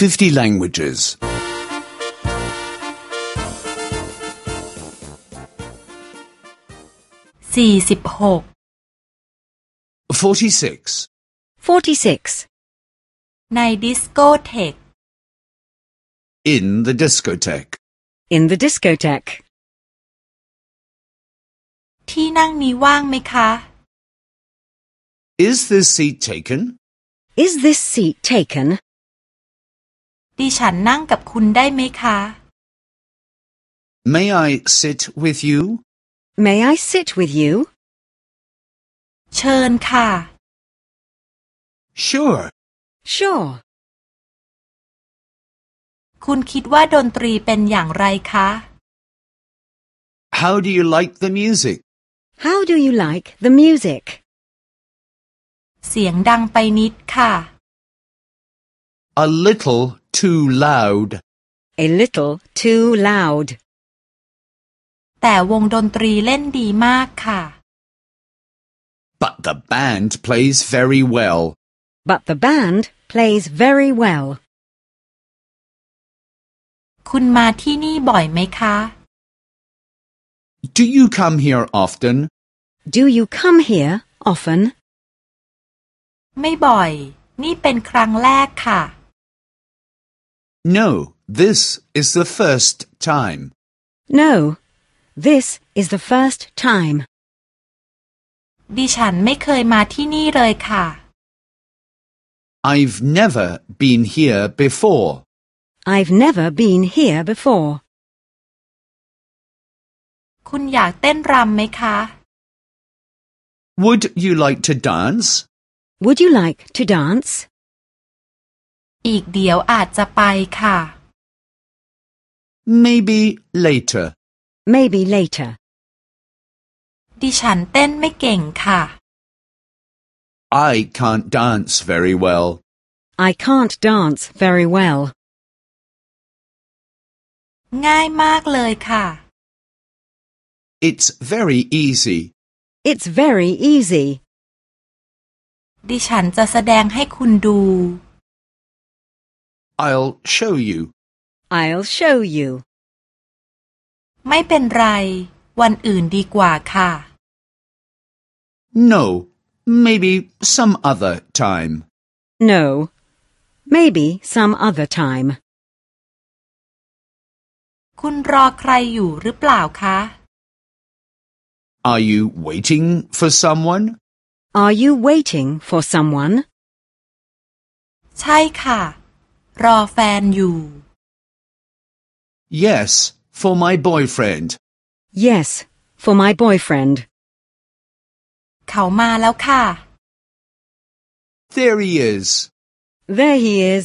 50 languages. สี่สิบหก 46. 46. ในดิสโกเทก In the discotheque. In the discotheque. ที่นั่งนี้ว่างไหมคะ Is this seat taken? Is this seat taken? ดิฉันนั่งกับคุณได้ไหมคะ May I sit with you? May I sit with you? เชิญค่ะ Sure. Sure. คุณคิดว่าดนตรีเป็นอย่างไรคะ How do you like the music? How do you like the music? เสียงดังไปนิดค่ะ A little too loud. A little too loud. แต่วงดนตรีเล่นดีมากค่ะ But the band plays very well. But the band plays very well. คุณมาที่นี่บ่อยไหมคะ Do you come here often? Do you come here often? ไม่บ่อย นี่เป็นครั้งแรกค่ะ No, this is the first time. No. This is the first time. ดิฉันไม่เคยมาที่นี่เลยค่ะ I've never been here before. I've never been here before. คุณอยากเต้นรำไหมคะ Would you like to dance? Would you like to dance? อีกเดี๋ยวอาจจะไปค่ะ Maybe later. Maybe later. ดิฉันเต้นไม่เก่งค่ะ I can't dance very well. I can't dance very well. ง่ายมากเลยค่ะ It's very easy. It's very easy. ดิฉันจะแสดงให้คุณดู I'll show you. I'll show you. ไม่เป็นไร วันอื่นดีกว่าค่ะ No, maybe some other time. No. Maybe some other time. คุณรอใครอยู่หรือเปล่าคะ Are you waiting for someone? Are you waiting for someone? ใช่ค่ะ รอแฟนอยู่ Yes, for my boyfriend. Yes, for my boyfriend. เขามาแล้วค่ะ There he is. There he is.